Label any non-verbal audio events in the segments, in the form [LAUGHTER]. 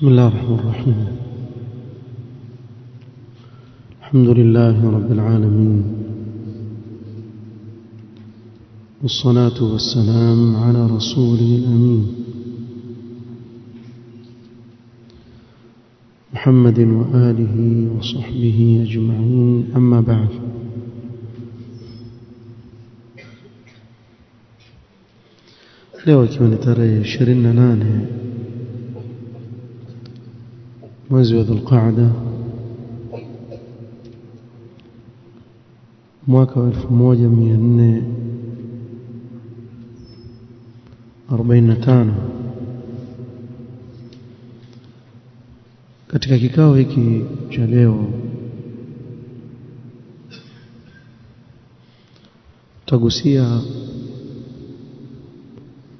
بسم الله الرحمن الرحيم. الحمد لله رب العالمين. والصلاة والسلام على رسوله الأمين. محمد وآله وصحبه أجمعين. أما بعد. leo ikiwa ni tarehe 28 mwezi wa dhulqaada mwaka wa 1445 katika kikao hiki cha leo tutagusia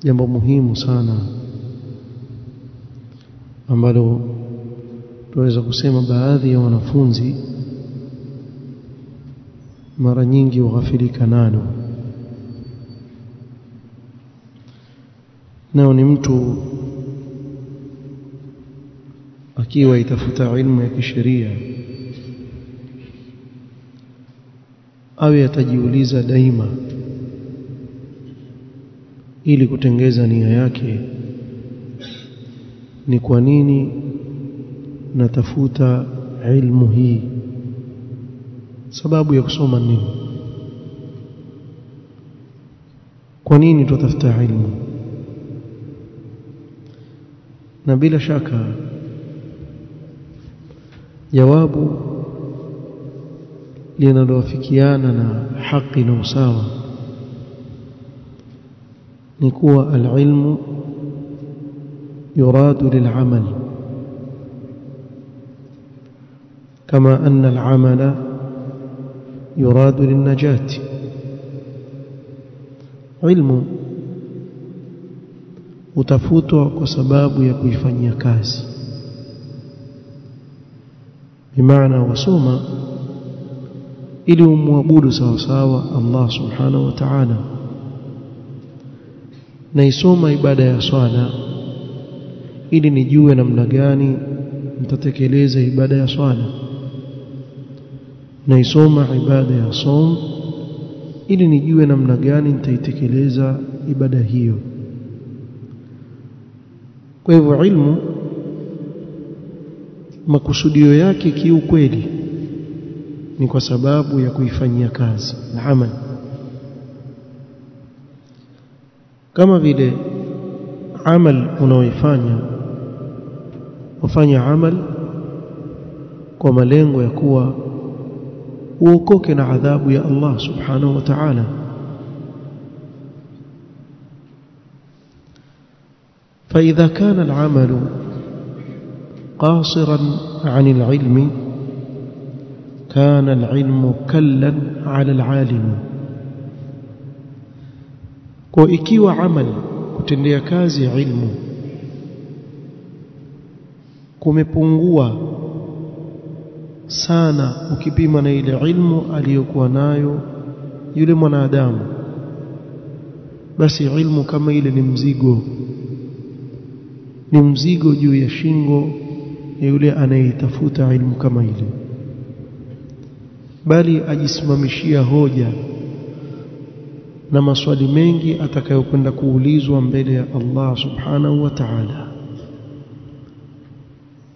jambo muhimu sana ambalo tunaweza kusema baadhi ya wanafunzi mara nyingi hughafilika nalo. Nao ni mtu akiwa itafuta ilmu ya kisheria awe atajiuliza daima ili kutengeza nia yake ni kwa nini natafuta ilmu hii sababu ya kusoma nini kwa nini tutafuta ilmu na bila shaka jawabu linalowafikiana na haki na usawa ni kuwa alilmu yuradu lilamal كما أن العمل يراد للنجاة علم utafutwa kwa sababu ya kuifanyia kazi bimaana wasoma ili umwabudu sawa sawa Allah subhanahu wa ta'ala na isoma ibada ya swala ili nijue namna gani nitatekeleza ibada ya swala naisoma ibada ya som ili nijue namna gani nitaitekeleza ibada hiyo. Kwa hivyo ilmu makusudio yake kiukweli ni kwa sababu ya kuifanyia kazi na amali kama vile amal unaoifanya wafanya amal kwa malengo ya kuwa uokoke عذاب يا الله سبحانه وتعالى. فإذا كان العمل قاصرا عن العلم كان العلم كلا على العالم. وإكيو عمل كتنية كازي علم كمي sana ukipima na ile ilmu aliyokuwa nayo yule mwanadamu. Basi ilmu kama ile ni mzigo. Ni mzigo juu ya shingo ya yule anayetafuta ilmu kama ile. Bali ajisimamishia hoja na maswali mengi atakayokwenda kuulizwa mbele ya Allah subhanahu wa ta'ala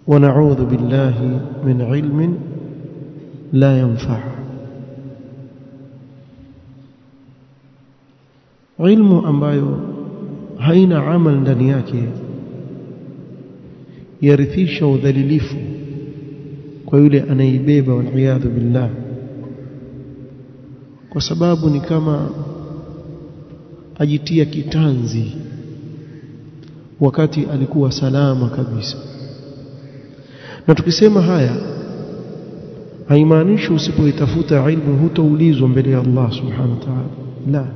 ونعوذ بالله من علم لا ينفع ilmu ambayo haina amal ndani yake yarithisha udhalilifu kwa yule anaibeba waliyadhu billah kwa sababu ni kama ajitia kitanzi wakati alikuwa salama kabisa na tukisema haya haimaanishi usipoitafuta ilmu hutoulizwa mbele ya Allah subhanahu wa ta'ala. La.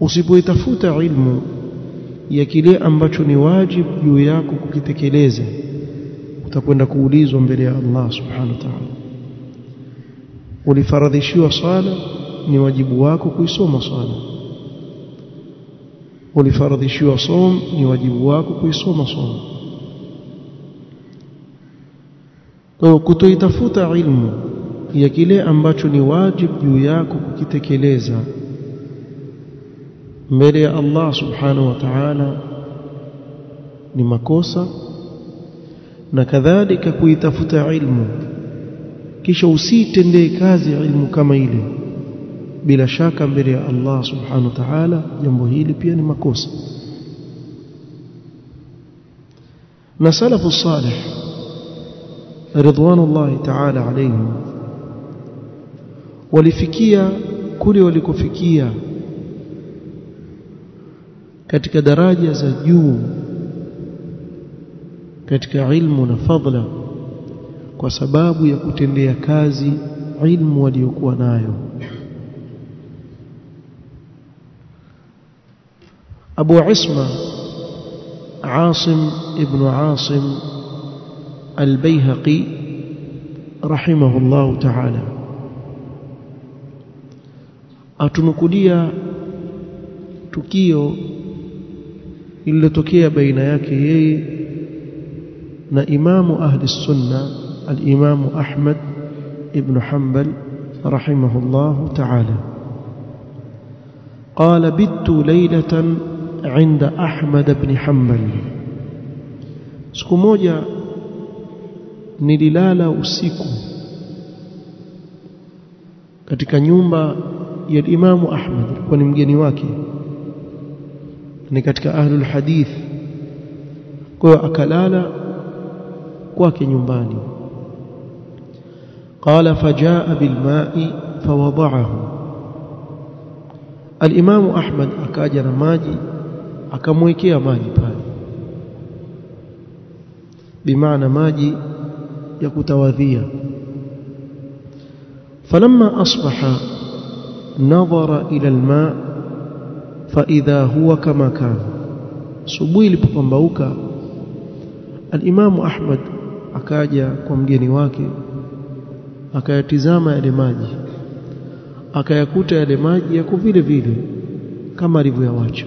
Usipoitafuta ilmu ya kile ambacho ni wajibu juu yako kukitekeleza utakwenda kuulizwa mbele ya Allah subhanahu wa ta'ala. Ulifaradhishiwa swala ni wajibu wako kuisoma swala. Ulifaradhishiwa som ni wajibu wako kuisoma som kutoitafuta ilmu ya kile ambacho ni wajibu juu yako kukitekeleza. Mbele ya Allah subhanahu wa ta'ala ni makosa na kadhalika kuitafuta ilmu. Kisha usitendee kazi ilmu kama ile. Bila shaka mbele ya Allah subhanahu wa ta'ala jambo hili pia ni makosa. Na salafu salih ridwanullahi ta'ala alaihim walifikia kule walikofikia katika daraja za juu katika ilmu na fadla kwa sababu ya kutendea kazi ilmu waliokuwa nayo. Abu Isma Asim ibn Asim Al-Baihaqi rahimahullah ta'ala atunukulia tukio lililotokea baina yake yeye na imamu ahli sunna al-imamu Ahmad ibn Hanbal rahimahullah ta'ala قال بت ليلة عند أحمد بن حنبل siku moja nililala usiku katika nyumba ya Imamu Ahmad alikuwa ni mgeni wake ni katika ahlul hadith kwa hiyo akalala kwake nyumbani قال فجاء بالماء فوضعه الامام احمد akaja na maji akamwekea maji pale bimaana maji ya kutawadhia. Falamma asbaha nadhara ila alma faidha huwa kama kana. Subuhi ilipopambauka alimamu Ahmad akaja kwa mgeni wake akayatizama yale maji akayakuta yale maji yako vile vile kama alivyoyawacha.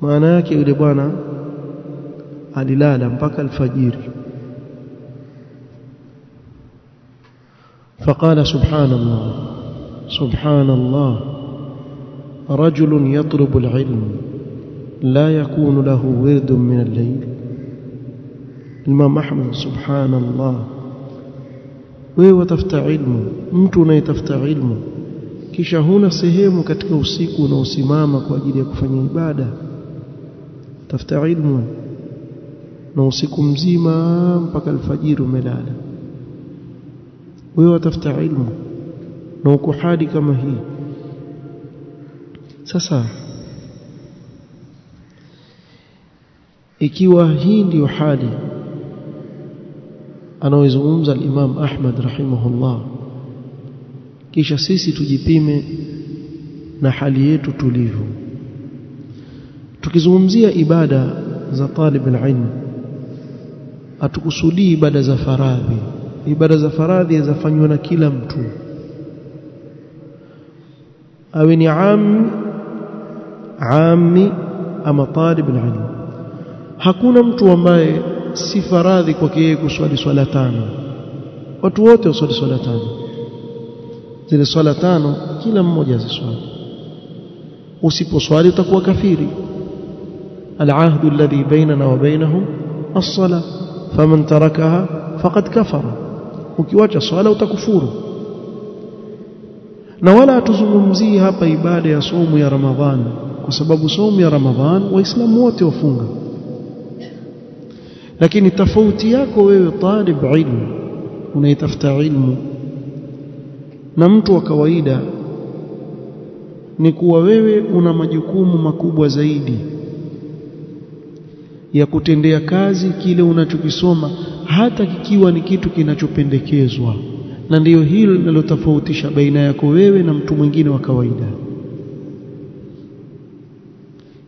Maana yake yule bwana alilala mpaka alfajiri فقال سبحان الله سبحان الله رجل يطلب العلم لا يكون له ورد من الليل الإمام أحمد سبحان الله wewe watafuta ilmu mtu unayetafuta ilmu kisha huna sehemu katika usiku unaosimama kwa ajili ya kufanya ibada tafuta ilmu na usiku mzima mpaka alfajiri umelala. Wewe watafuta ilmu na uko hadi kama hii. Sasa ikiwa hii ndiyo hali anaoizungumza al-Imam Ahmad rahimahullah kisha sisi tujipime na hali yetu tulivu. Tukizungumzia ibada za talib al-ilm atukusudii ibada za faradhi ibada za faradhi zafanywa na kila mtu awe ni ami ami ama talib al-ilm hakuna mtu ambaye si faradhi kwake yeye kuswali swala tano watu wote waswali swala tano zile swala tano kila mmoja aziswali usiposwali utakuwa kafiri العهد الذي بيننا وبينهم الصلاة faman tarakaha faqad kafara. Ukiwacha swala utakufuru. Na wala hatuzungumzii hapa ibada ya somu ya ramadhan kwa sababu somu ya ramadhan waislamu wote wafunga lakini tofauti yako wewe talib ilmu unaitafuta ilmu na mtu wa kawaida ni kuwa wewe una majukumu makubwa zaidi ya kutendea kazi kile unachokisoma hata kikiwa ni kitu kinachopendekezwa. Na ndiyo hilo linalotofautisha baina yako wewe na mtu mwingine wa kawaida.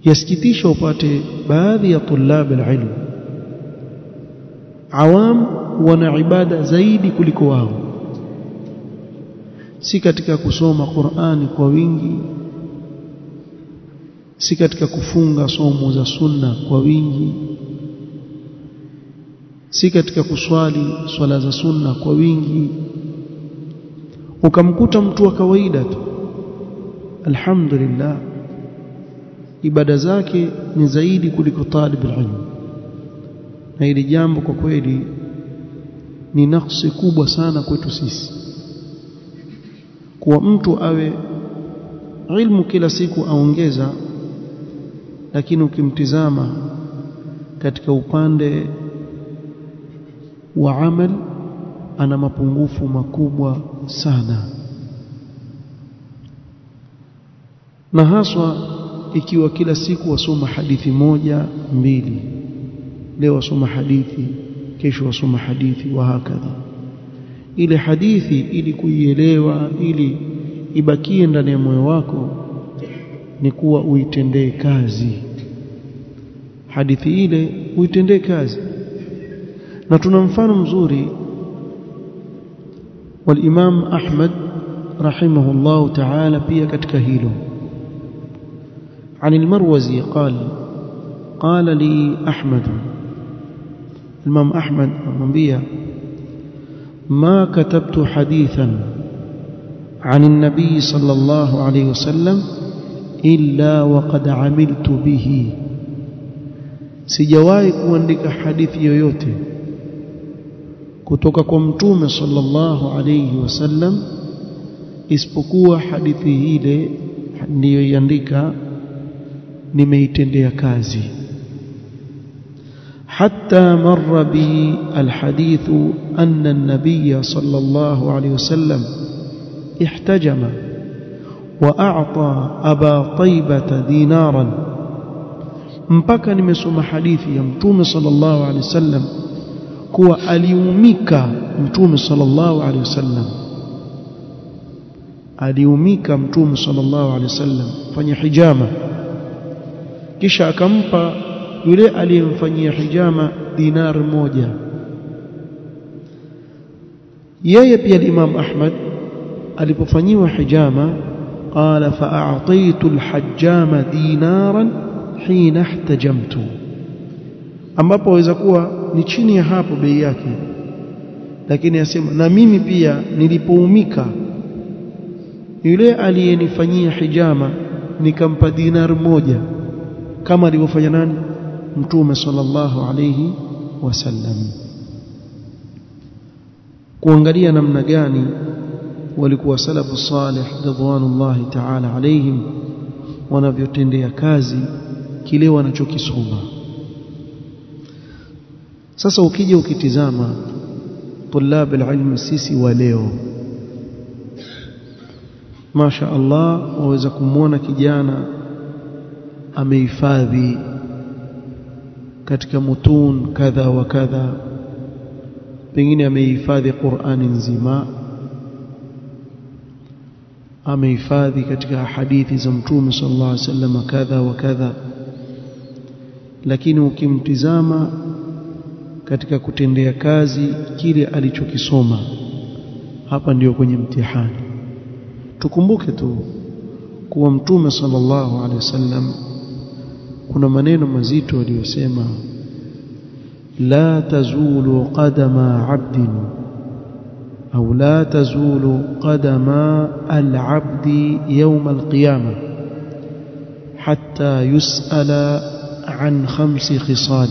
Yasikitisha upate baadhi ya tulab alilm. Awam wana ibada zaidi kuliko wao. Si katika kusoma Qur'ani kwa wingi si katika kufunga somo za sunna kwa wingi si katika kuswali swala za sunna kwa wingi ukamkuta mtu wa kawaida tu alhamdulillah ibada zake ni zaidi kuliko talib alilm. Na hili jambo kwa kweli ni nafsi kubwa sana kwetu sisi. Kuwa mtu awe ilmu kila siku aongeza lakini ukimtizama katika upande wa amal ana mapungufu makubwa sana. Na haswa ikiwa kila siku wasoma hadithi moja mbili. Leo wasoma hadithi kesho wasoma hadithi wa hakadha. Ile hadithi ili kuielewa ili ibakie ndani ya moyo wako ni kuwa uitendee kazi. Hadithi ile uitendee kazi. Na tuna mfano mzuri والامام احمد رحمه الله تعالى pia katika hilo. عن المروزي قال قال لي احمد الامام احمد امwambia ما كتبت حديثا عن النبي صلى الله عليه وسلم إلا وقد عملت به sijawahi kuandika hadithi yoyote kutoka kwa mtume sallallahu alayhi wasallam isipokuwa hadithi ile niliyoiandika nimeitendea kazi حتى مر بي الحديث أن النبي صلى الله عليه وسلم احتجم وأعطى أبا طيبة دينارا. مبكا نمسوم حديث يمتوم صلى الله عليه وسلم. كوى أليوميكا يمتوم صلى الله عليه وسلم. أليوميكا يمتوم صلى الله عليه وسلم. فني حجامة. كشا كمبا يلي أليم فني حجامة دينار موجة. يا يبي الإمام أحمد ألي alipofanyiwa وحجامة qala fa'ataitu الحجام دينارا hina ihtajamtu ambapo waweza kuwa ni chini ya hapo bei yake lakini asema na mimi pia nilipoumika yule aliyenifanyia hijama nikampa dinar moja kama alivyofanya nani mtume sallallahu alayhi wasallam kuangalia namna gani walikuwa salafu salih radhwanullahi ta'ala alayhim wanavyotendea kazi kile wanachokisoma. Sasa ukija ukitizama tulab alilm sisi wa leo Masha Allah waweza kumwona kijana amehifadhi katika mutun kadha wa kadha pengine amehifadhi Qur'ani nzima amehifadhi katika hadithi za mtume sallallahu alaihi wasallam kadha wa kadha. Lakini ukimtizama katika kutendea kazi kile alichokisoma hapa ndiyo kwenye mtihani. Tukumbuke tu kuwa mtume sallallahu alaihi wasallam kuna maneno mazito aliyosema la tazulu qadama 'abdin أو لا تزول قدم العبد يوم القيامة حتى يسأل عن خمس خصال.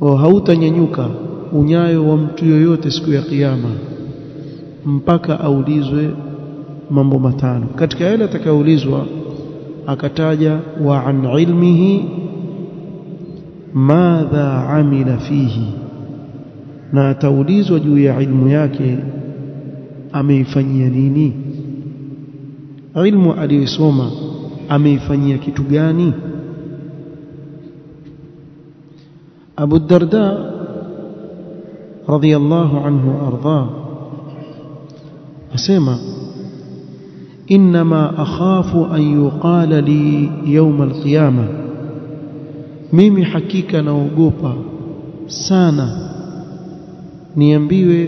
وهو تنينيوكا ونياي ومتو يوتسكو قيامة مبكا أوليزو مambo matano. Katika yale atakayoulizwa akataja wa an ilmihi madha amila fihi. Na ataulizwa juu ya ilmu yake ameifanyia nini ilmu aliyosoma ameifanyia kitu gani Abu Darda radhiyallahu anhu arda asema انما اخاف ان يقال لي يوم القيامه mimi hakika naogopa sana niambiwe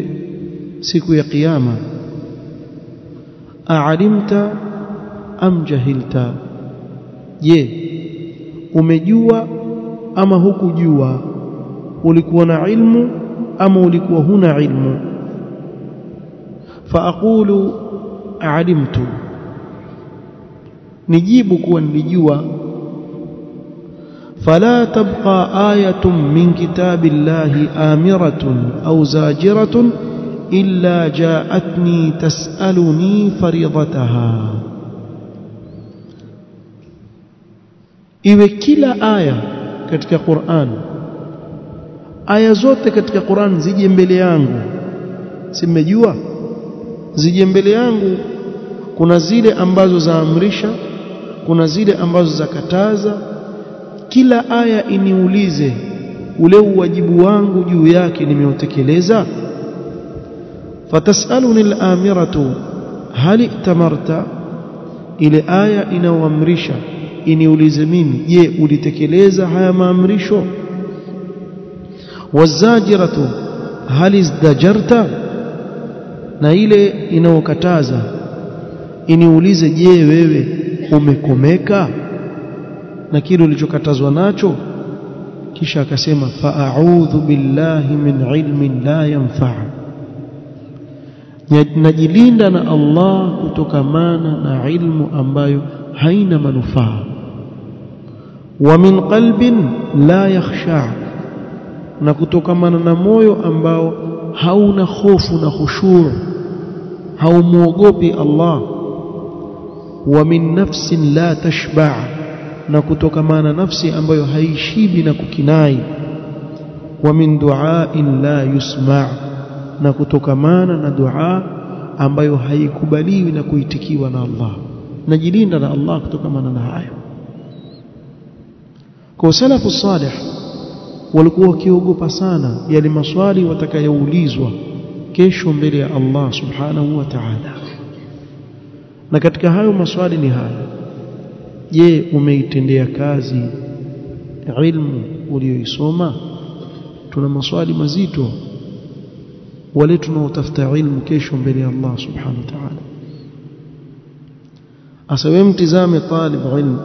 siku ya kiyama aalimta am jahilta? Je umejua ama hukujua? Ulikuwa na ilmu ama ulikuwa huna ilmu? Faaqulu alimtu nijibu kuwa nilijua فلا تبقى آية من كتاب الله آمرة أو زاجرة إلا جاءتني تسألني فريضتها iwe kila aya katika Qur'an aya zote katika Qur'an zije mbele yangu simejua zije mbele yangu kuna zile ambazo zaamrisha kuna zile ambazo zakataza kila aya iniulize ule uwajibu wangu juu yake nimeutekeleza fatasaluni al-amiratu hal itamarta? Ile aya inaoamrisha iniulize mimi je ulitekeleza haya maamrisho? Wazajiratu hal izdajarta na ile inaokataza iniulize je wewe umekomeka na kile ulichokatazwa nacho? Kisha akasema fa'audhu billahi min ilmin la yanfa najilinda na Allah kutokamana na ilmu ambayo haina manufaa. Wa min qalbin la yakhsha na kutokamana na moyo ambao hauna hofu na khushur haumuogopi Allah. Wa min nafsin la tashba' na kutokamana nafsi ambayo haishibi na kukinai. Wa min du'ain la yusma' na kutokamana na dua ambayo haikubaliwi na kuitikiwa na Allah. Najilinda na Allah kutokamana na hayo. Kwa salafu salih walikuwa wakiogopa sana yale maswali watakayoulizwa kesho mbele ya Allah subhanahu wa ta'ala. Na katika hayo maswali ni haya je umeitendea kazi ilmu uliyoisoma? Tuna maswali mazito. Wale tunaotafuta ilmu kesho mbele ya Allah subhanahu wa ta'ala. Asawe mtizame talib ilmu.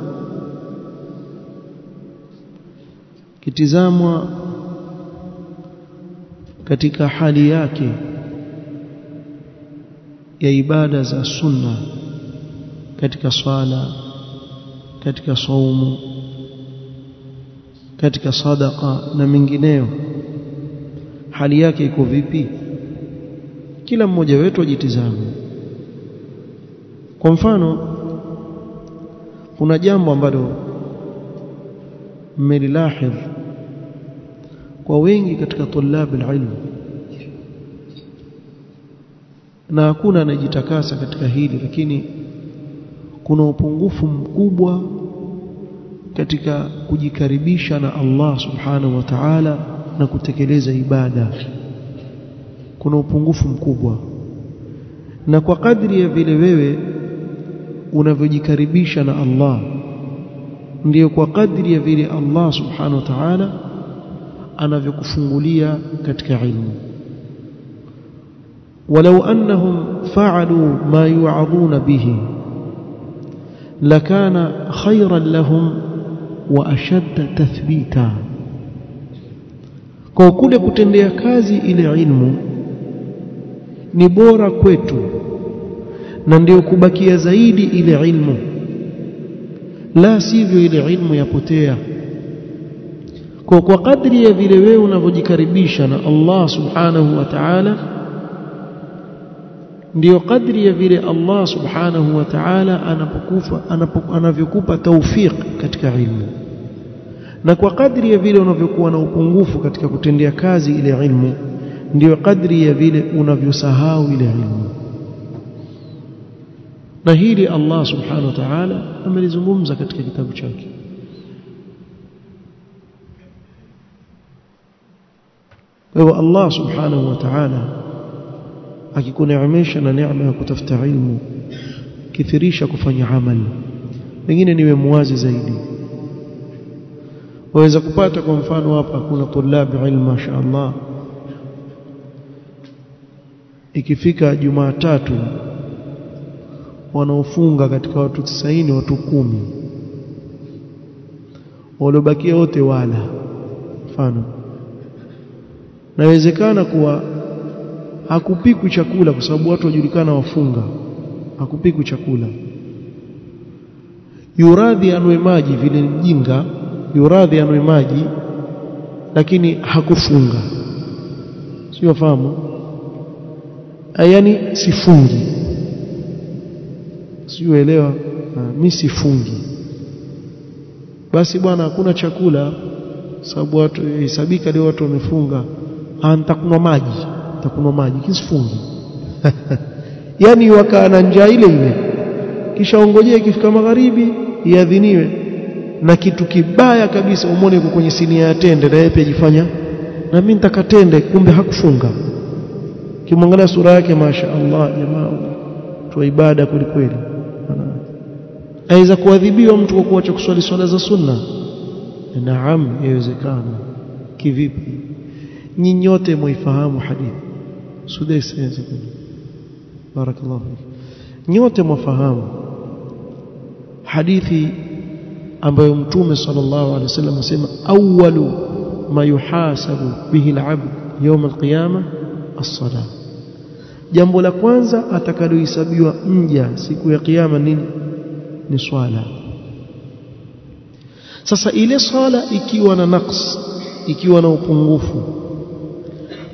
Kitizamwa katika hali yake ya ibada za sunna katika swala katika saumu katika sadaka na mengineyo. Hali yake iko vipi? Kila mmoja wetu ajitizame. Kwa mfano kuna jambo ambalo mmelilahidh kwa wengi katika tulab alilm na hakuna anajitakasa katika hili lakini kuna upungufu mkubwa katika kujikaribisha na Allah subhanahu wa ta'ala na kutekeleza ibada kuna upungufu mkubwa na kwa kadri ya vile wewe unavyojikaribisha na Allah ndiyo kwa kadri ya vile Allah subhanahu wa ta'ala anavyokufungulia katika ilmu ولو أنهم فعلوا ما يوعظون به لكان خيرا لهم wa ashadda tathbita. Kwa kule kutendea kazi ile ilmu ni bora kwetu na ndio kubakia zaidi ile ilmu. La sivyo ile ilmu yapotea. Kwa kwa kadri ya vile wewe unavyojikaribisha na Allah subhanahu wa ta'ala ndiyo kadri ya vile Allah subhanahu wa ta'ala anapokufa anavyokupa taufiq katika ilmu. Na kwa kadri ya vile unavyokuwa na upungufu katika kutendea kazi ile ilmu ndiyo kadri ya vile unavyosahau ile ilmu. Na hili Allah subhanahu wa ta'ala amelizungumza katika kitabu chake. Kwa Allah subhanahu wa ta'ala akikuneemesha na neema ya kutafuta ilmu kithirisha kufanya amali pengine niwe muwazi zaidi. Waweza kupata kwa mfano hapa kuna tulabu ilmu mashaallah ikifika Jumatatu wanaofunga katika watu 90 watu kumi. Waliobakia wote wala. Mfano. Nawezekana kuwa hakupikwi chakula kwa sababu watu wajulikana wafunga. Hakupikwi chakula. Yuradhi anwe maji vile mjinga yuradhi anwe maji lakini hakufunga. Sio fahamu? Yaani sifungi. Siuelewa mi sifungi. Basi bwana hakuna chakula sababu watu hesabika leo watu wamefunga. Nitakunywa maji nitakunywa maji kisifungi. [LAUGHS] Yani wakaa na njaa ile ile. Kisha ongojee ikifika magharibi iadhiniwe. Na kitu kibaya kabisa umone uko kwenye sinia ya tende na yeye pia jifanya na mimi nitakatende kumbe hakufunga. Kimwangalia sura yake masha Allah jamaa tu ibada kweli kweli. Aweza kuadhibiwa mtu kwa kuacha kuswali swala za sunna? Naam yawezekana kivipi? Nyinyote mwaifahamu hadithi sudais barakallahu nyote mwafahamu hadithi ambayo mtume sallallahu alaihi wasallam asema awwalu ma yuhasabu bihi al-abd yawm al-qiyamah as-salah. Jambo la kwanza atakalohesabiwa mja siku ya kiyama nini? Ni swala. Sasa ile swala ikiwa na naqs ikiwa na upungufu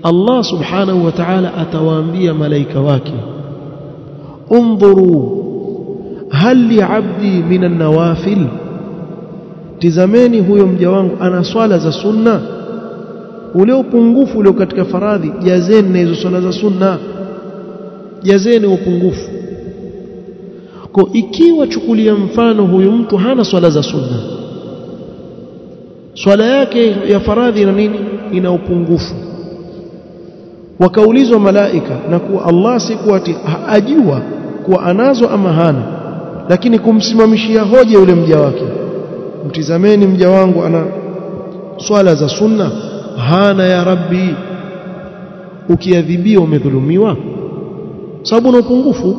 Allah subhanahu wa ta'ala atawaambia malaika wake undhuru hal li 'abdi min an-nawafil? Tizameni huyo mja wangu ana swala za sunna? Ule upungufu ule katika faradhi jazeni na hizo swala za sunna. Jazeni upungufu. Kwa ikiwa chukulia mfano huyu mtu hana swala za sunna swala yake ya faradhi na nini? Ina upungufu wakaulizwa malaika na kuwa Allah si kuwa ati ajua kuwa anazo ama hana lakini kumsimamishia hoja yule mja wake. Mtizameni mja wangu ana swala za sunna? Hana ya rabbi. Ukiadhibiwa umedhulumiwa? Sababu na upungufu.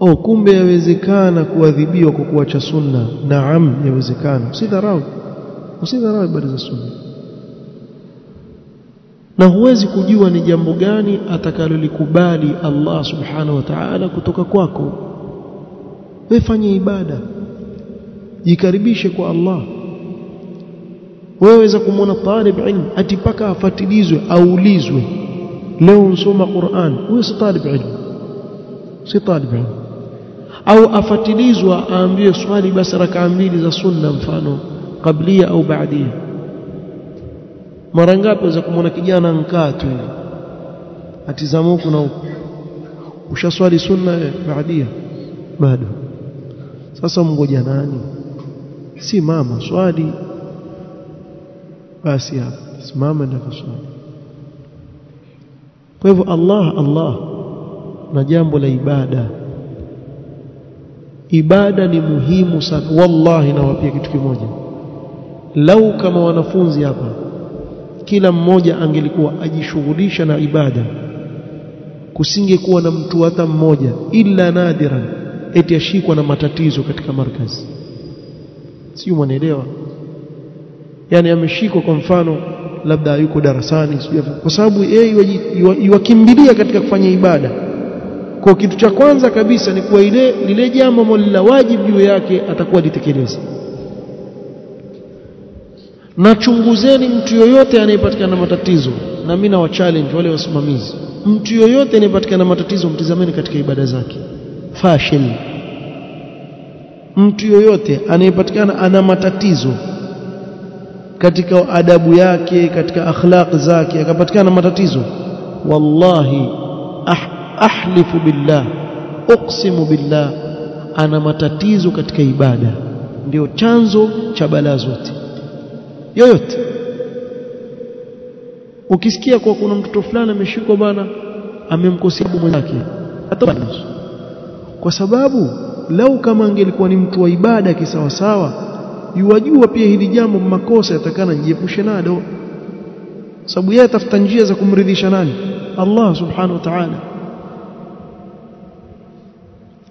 Oh kumbe yawezekana kuadhibiwa kwa kuacha sunna. Naam yawezekana. Usidharau. Usidharau ibada za sunna na huwezi kujua ni jambo gani atakalolikubali Allah subhanahu wa ta'ala kutoka kwako. Wefanye fanye ibada. Jikaribishe kwa Allah. Wewe waweza kumwona talib ilm ati paka afatilizwe aulizwe. Leo unsoma Qur'an huyo si talib ilm. Si talib ilm. Au afatilizwa aambiwe swali basi rakaa mbili za sunna mfano qablia au baadia mara ngapi waweza kumwona kijana nkaa tu atizama huku na huku. Ushaswali sunna baadia. Bado. Sasa mngoja nani? Si mama swali. Basi hapa. Simama na kuswali. Kwa hivyo Allah Allah na jambo la ibada. Ibada ni muhimu sana. Wallahi nawapia kitu kimoja. Lau kama wanafunzi hapa kila mmoja angelikuwa ajishughulisha na ibada kusingekuwa na mtu hata mmoja illa nadiran eti ashikwa na matatizo katika markazi. Sio mwanaelewa yani ameshikwa kwa mfano labda yuko darasani kwa sababu yeye iwakimbilia katika kufanya ibada. Kwa kitu cha kwanza kabisa ni kuwa ile lile jambo ambalo la wajibu juu yake atakuwa litekeleza na chunguzeni mtu yoyote anayepatikana na matatizo. Na mimi na challenge wale wasimamizi. Mtu yoyote anayepatikana na matatizo mtizameni katika ibada zake. Fashil. Mtu yoyote anayepatikana ana matatizo katika adabu yake katika akhlaq zake akapatikana matatizo. Wallahi ah, ahlifu billah uqsimu billah ana matatizo katika ibada. Ndio chanzo cha balaa zote yoyote. Ukisikia kwa kuna mtoto fulani ameshikwa bana amemkosea mwenzake kwa sababu lau kama angelikuwa ni mtu wa ibada kisawasawa yuwajua pia hili jambo makosa yatakana jiepushe nado sababu yeye atafuta njia za kumridhisha nani? Allah subhanahu wa ta'ala.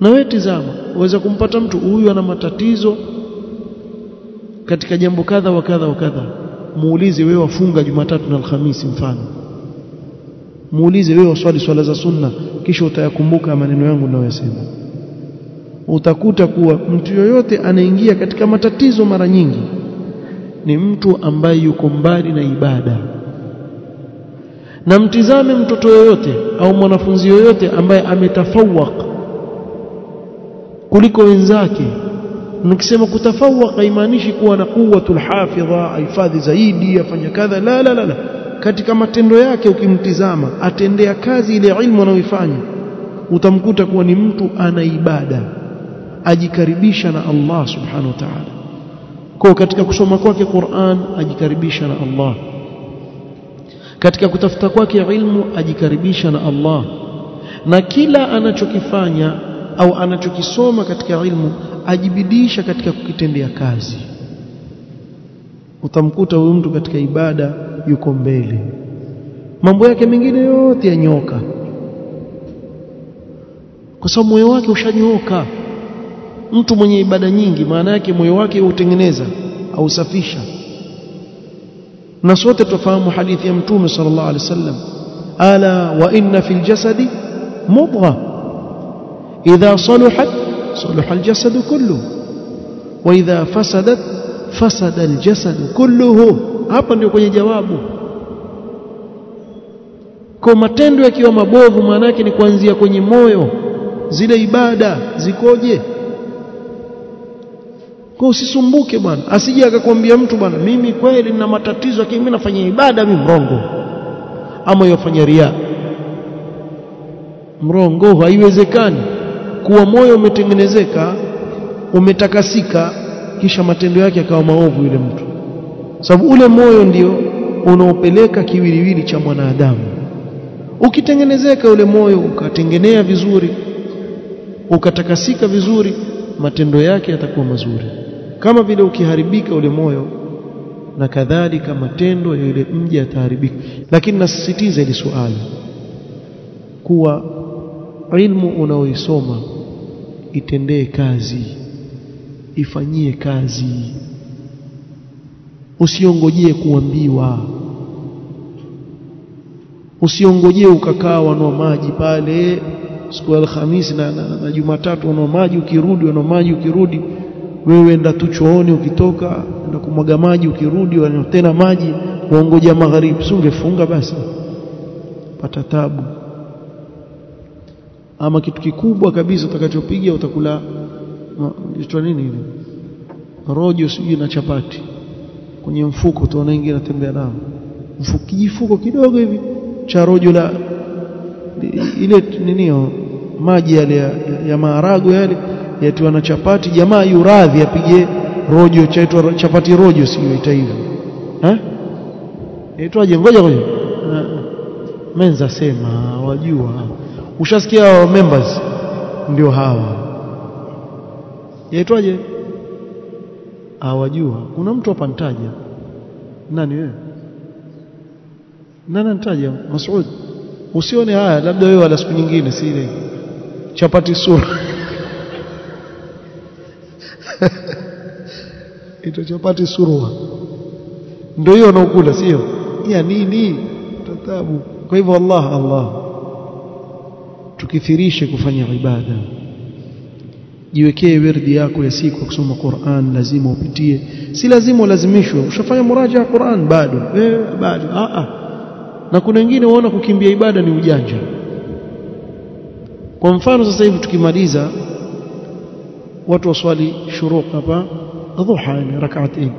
Na wewe tizama uweza kumpata mtu huyu ana matatizo katika jambo kadha wa kadha wa kadha muulize wewe wafunga Jumatatu na Alhamisi mfano. Muulize wewe waswali swala za sunna kisha utayakumbuka maneno yangu ninayosema utakuta kuwa mtu yoyote anaingia katika matatizo mara nyingi ni mtu ambaye yuko mbali na ibada. Na mtizame mtoto yoyote au mwanafunzi yoyote ambaye ametafawak kuliko wenzake nikisema kutafawaka haimaanishi kuwa na quwwatul hafidha ahifadhi zaidi afanya kadha la la, la. katika matendo yake ukimtizama atendea kazi ile ilmu anayoifanya utamkuta kuwa ni mtu ana ibada ajikaribisha na Allah subhanahu wa ta'ala. Kwa katika kusoma kwake Qur'an ajikaribisha na Allah. Katika kutafuta kwake ilmu ajikaribisha na Allah. Na kila anachokifanya au anachokisoma katika ilmu ajibidisha katika kukitendea kazi. Utamkuta huyu mtu katika ibada yuko mbele. Mambo yake mengine yote yanyoka kwa sababu moyo wake ushanyoka. Mtu mwenye ibada nyingi maana yake moyo wake utengeneza au safisha na sote tufahamu hadithi ya mtume sallallahu alaihi wasallam. Ala wa inna fil jasadi mudgha idha saluhat saluha aljasad kulluhu wa idha fasadat fasada aljasad kulluhu hapa ndio kwenye jawabu. Kwa matendo yakiwa mabovu maana ni kuanzia kwenye moyo. Zile ibada zikoje? Kwa usisumbuke bwana. Asije akakwambia mtu bwana mimi kweli nina matatizo lakini mimi nafanya ibada mimi mrongo. Ama yofanya ria mrongo haiwezekani kuwa moyo umetengenezeka umetakasika kisha matendo yake yakawa maovu yule mtu. Sababu ule moyo ndio unaopeleka kiwiliwili cha mwanadamu. Ukitengenezeka ule moyo ukatengenea vizuri ukatakasika vizuri matendo yake yatakuwa mazuri. Kama vile ukiharibika ule moyo na kadhalika matendo ya yule mji yataharibika. Lakini nasisitiza hili suala kuwa ilmu unaoisoma itendee kazi ifanyie kazi. Usiongojee kuambiwa. Usiongojee ukakaa wanwa maji pale siku ya Alhamisi na, na, na, Jumatatu wanwa maji ukirudi wanwa maji ukirudi wewe enda tu chooni ukitoka enda kumwaga maji ukirudi wanwa tena maji waongoja magharibi. Si ungefunga basi? Pata tabu ama kitu kikubwa kabisa utakachopiga utakula kitu nini ile rojo sijui na chapati. Kwenye mfuko utaona ingi natembea nao. Mfuko kijifuko kidogo hivi cha rojo la ile ninio maji yale ya, ya maharagwe yale yatiwa na chapati. Jamaa yuradhi apige rojo chaitwa chapati rojo sio ita hivyo. Eh yaitwaje? Ngoja ngoja. Menza sema wajua ushasikia members? Ndio hawa. Yaitwaje? Hawajua kuna mtu hapa nitaja. Nani wewe? Nani nitaja Masud. Usione haya labda wewe wala siku nyingine si ile. Chapati sura. [LAUGHS] Ito chapati surua. Ndio hiyo unaokula sio? Ya nini? Tatabu. Kwa hivyo Allah Allah tukithirishe kufanya ibada. Jiwekee wirdi yako ya siku kusoma Qur'an lazima upitie. Si lazima ulazimishwe. Ushafanya muraja Qur'an bado. Eh bado. A a na kuna wengine waona kukimbia ibada ni ujanja. Kwa mfano sasa hivi tukimaliza watu waswali shuruq hapa dhuha yani rak'atain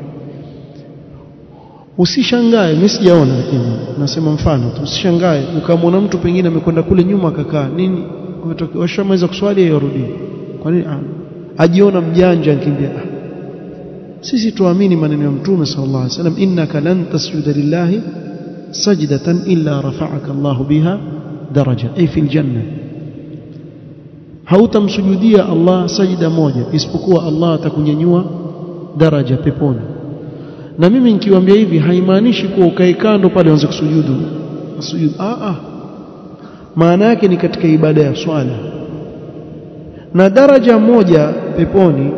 usishangae mimi sijaona lakini nasema mfano tu usishangae ukamwona mtu pengine amekwenda kule nyuma akakaa nini? Washamaliza kuswali yarudi kwa nini? Ajiona mjanja akimbia sisi tuamini maneno ya mtume sallallahu alaihi wasallam innaka lan tasjuda lillahi sajdatan illa rafa'aka Allahu biha daraja ay fil janna hautamsujudia Allah sajda moja isipokuwa Allah atakunyanyua daraja peponi na mimi nikiwaambia hivi haimaanishi kuwa ukae kando pale uanze kusujudu. Sujudu ah ah. Maana yake ni katika ibada ya swala. Na daraja moja peponi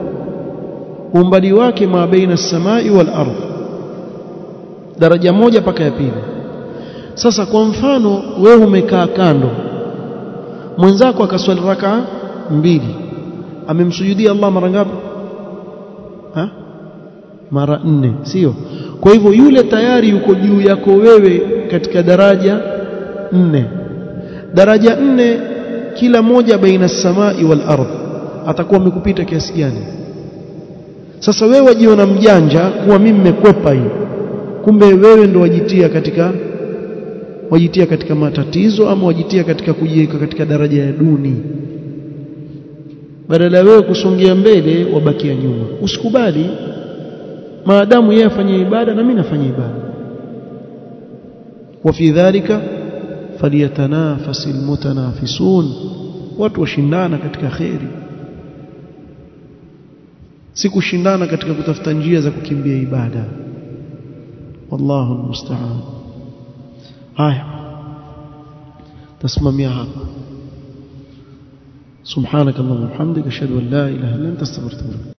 umbali wake ma baina samai wal ardh daraja moja mpaka ya pili. Sasa kwa mfano wewe umekaa kando. Mwenzako akaswali raka mbili. Amemsujudia Allah mara ngapi? Ha mara nne sio? Kwa hivyo yule tayari yuko juu yako wewe katika daraja nne. Daraja nne kila moja baina samai wal ardh. Atakuwa amekupita kiasi gani? Sasa wewe wajiona mjanja kuwa mimi nimekwepa hii. Kumbe wewe ndo wajitia katika wajitia katika matatizo ama wajitia katika kujiweka katika daraja ya duni. Badala ya wewe kusongea mbele wabakia nyuma. Usikubali maadamu yeye afanye ibada na mimi nafanya ibada. Wa fi dhalika falyatanafasil mutanafisun watu washindana katika khairi si kushindana katika kutafuta njia za kukimbia ibada. Wallahu almusta'an. Haya tasimamia hapa. Subhanakallahumma wa bihamdika ashhadu an la ilaha illa anta astaghfiruka